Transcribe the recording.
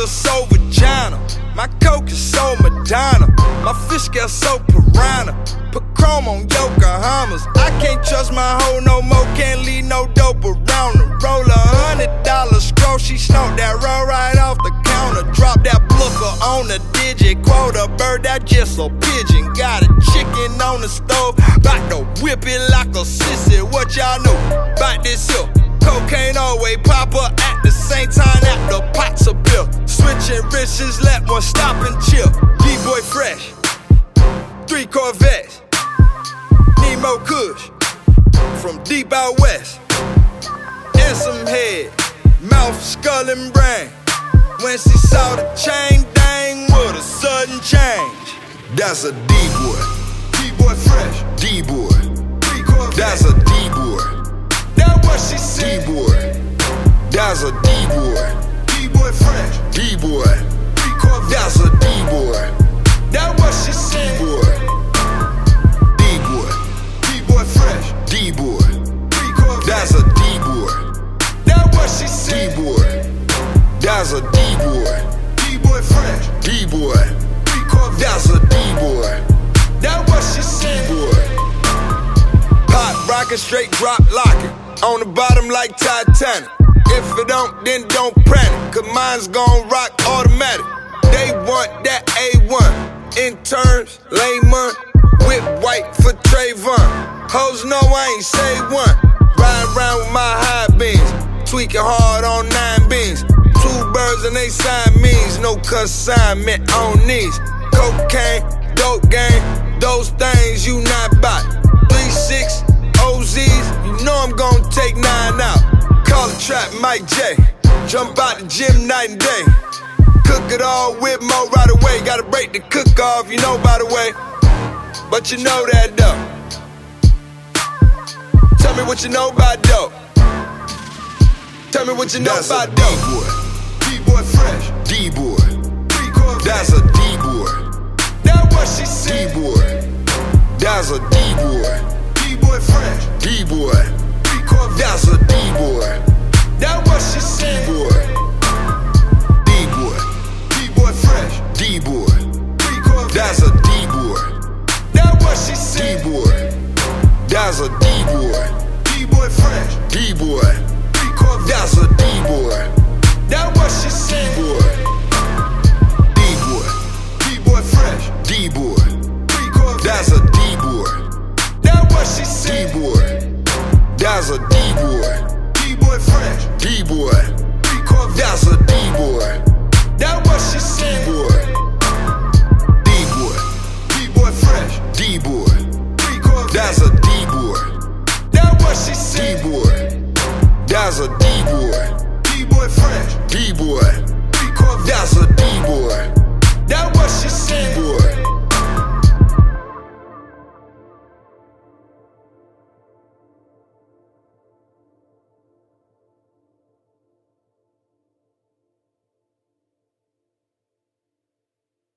nigga so vagina. My coke is so Madonna. My fish scale so piranha. Put chrome on Yokohamas. I can't trust my hoe no more. Can't leave no dope around her. Roll a hundred dollar scroll. She snort that roll right off the counter. Drop that blooker on a digit. Quota bird that just a pigeon. Got a chicken on the stove. Bout to whip it like a sissy. What y'all know? Bout this here. Cocaine always pop up same time that the pots are built. Switching riches, let one stop and chill. D-boy fresh, three Corvettes, Nemo Kush, from deep out west. And some head, mouth, skull, and brain. When she saw the chain, dang, with a sudden change. That's a D-boy. D-boy fresh, D-boy. That's a D-boy. That's a D-boy. D-boy fresh, D-boy. That's a D-boy. That what she said. D-boy. D-boy. D-boy fresh, D-boy. That's a D-boy. That what she said. D-boy. That's a D-boy. D-boy fresh, D-boy. That's a D-boy. That what she said. D-boy. Hot rockin', straight drop lockin'. On the bottom like Titanic. If it don't, then don't panic. Cause mine's gon' rock automatic. They want that A1. Interns, layman, whip white for Trayvon. Hoes know I ain't say one. Riding around with my high beams. Tweaking hard on nine beans. Two birds and they sign means. No consignment on these. Cocaine, dope game. Those things you not buy. Mike J. Jump out the gym night and day. Cook it all with Mo right away. Gotta break the cook off, you know by the way. But you know that though. Tell me what you know about dope. Tell me what you know That's about dope. D-boy. D-boy fresh, D-boy. That's a D-boy. that what she said. D-boy. That's a D-boy. D-boy fresh, D-boy. three Corvettes. That's a D-boy. That what she said. D-boy. D-boy. D-boy fresh, D-boy. That's a D-boy. that what she said. D-boy. That's a D-boy. D-boy fresh, D-boy. That's a D-boy. D-boy. D-boy fresh, D-boy. That's a D-boy. that what she said. D-boy.